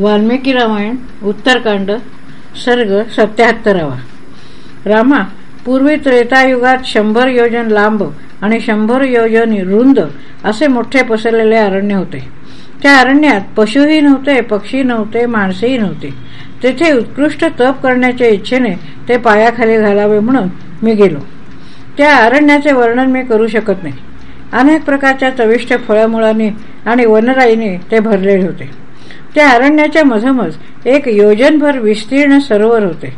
वाल्मिकी रामायण उत्तरकांड सर्ग सत्याहत्तरावा. रामा पूर्वी त्रेतायुगात शंभर योजन लांब आणि शंभर योजन रुंद असे मोठे पसरलेले अरण्य होते. त्या अरण्यात पशुही नव्हते पक्षी नव्हते माणसेही नव्हते. तेथे उत्कृष्ट तप करण्याच्या इच्छेने ते पायाखाली घालावे म्हणून मी गेलो. त्या अरण्याचे वर्णन मी करू शकत नाही. अनेक प्रकारच्या चविष्ट फळमुळांनी आणि वनराईने ते भरलेले होते. त्या अरण्याच्या मधोमध एक योजनभर विस्तीर्ण सरोवर होते.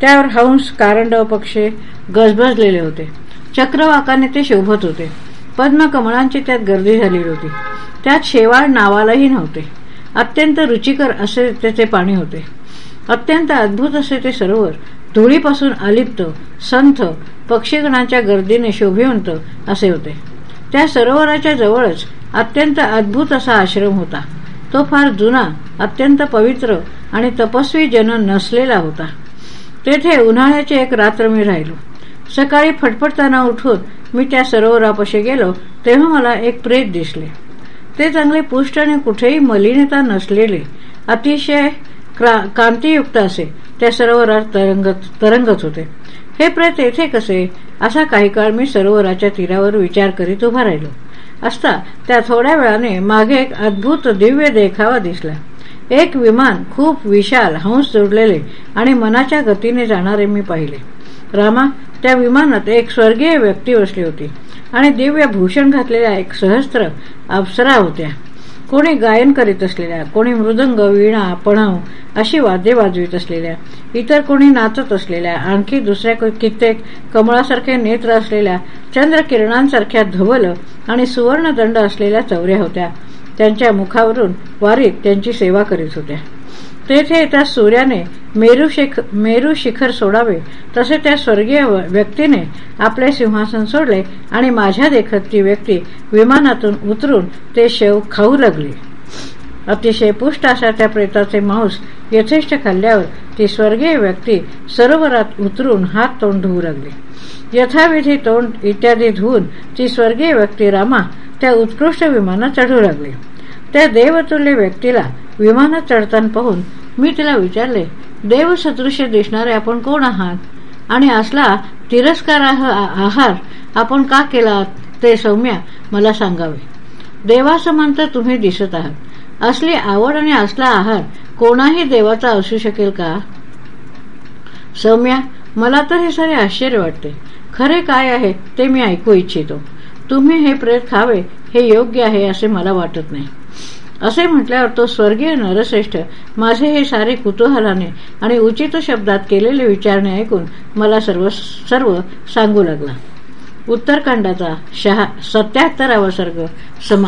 त्यावर हंस कारंडव पक्षी गजबजलेले होते. चक्रवाकाने ते शोभत होते. पद्मकमळांची त्यात गर्दी झालेली होती. त्यात शेवाळ नावालाही नव्हते. अत्यंत रुचिकर असे तेथे पाणी होते. अत्यंत अद्भुत असे ते सरोवर धुळीपासून अलिप्त संथ पक्षीगणांच्या गर्दीने शोभिवंत असे होते. त्या सरोवराच्या जवळच अत्यंत अद्भुत असा आश्रम होता. तो फार जुना अत्यंत पवित्र आणि तपस्वी जन नसलेला होता. तेथे उन्हाळ्याची एक रात्र मी राहिलो. सकाळी फटफटताना उठून मी त्या सरोवरापाशी गेलो तेव्हा मला एक प्रेत दिसले. ते चांगले पुष्ट आणि कुठेही मलिनता नसलेले अतिशय कांतीयुक्त असे त्या सरोवरात तरंगत तरंगत होते. हे प्रेत येथे कसे? असा काही काळ मी सरोवराच्या तीरावर विचार करीत उभा राहिलो. असता. त्या थोड्या वेळाने मागे एक अद्भुत दिव्य देखावा दिसला. एक विमान खूप विशाल हंस जोडलेले आणि मनाच्या गतीने जाणारे मी पाहिले. रामा त्या विमानात एक स्वर्गीय व्यक्ती बसली होती आणि दिव्य भूषण घातलेल्या एक सहस्त्र अप्सरा होत्या. कोणी गायन करीत असलेल्या कोणी मृदंग वीणा पणव अशी वाद्ये वाजवीत असलेल्या इतर कोणी नाचत असलेल्या आणखी दुसऱ्या कित्येक कमळासारखे नेत्र असलेल्या चंद्रकिरणांसारख्या धवल आणि सुवर्णदंड असलेल्या चौऱ्या होत्या. त्यांच्या मुखावरून वारीत त्यांची सेवा करीत होत्या. तेथे त्या सूर्याने मेरू शिख मेरू शिखर सोडावे तसे त्या स्वर्गीय व्यक्तीने आपले सिंहासन सोडले आणि माझ्या देखत ती व्यक्ती विमानातून उतरून ते शेव खाऊ लागली. अतिशय पुष्ट अशा त्या प्रेताचे मांस यथेष्ट खाल्ल्यावर ती स्वर्गीय व्यक्ती सरोवरात उतरून हात तोंड धुवू लागली. यथाविधी तोंड इत्यादी धुवून ती स्वर्गीय व्यक्ती रामा त्या उत्कृष्ट विमानात चढू लागली. त्या देवतुल्य व्यक्तीला विमानात चढताना पाहून मी तिला विचारले देवसदृश्य दिसणारे आपण कोण आहात? आणि असला तिरस्कार आहार आपण का केला ते सौम्या मला सांगावे. देवासमान तर तुम्ही दिसत आहात. असली आवड आणि असला आहार कोणाही देवाचा असू शकेल का? सौम्या मला तर हे सारे आश्चर्य वाटते. खरे काय आहे ते मी ऐकू इच्छितो. तुम्ही हे प्रेत खावे हे योग्य आहे असे मला वाटत नाही. असे म्हटल्यावर तो स्वर्गीय नरश्रेष्ठ माझे हे सारे कुतूहलाने आणि उचित शब्दात केलेले विचारणे ऐकून मला सर्व सर्व सांगू लागला. उत्तरकांडाचा शहा सत्याहत्तरावा सर्ग समा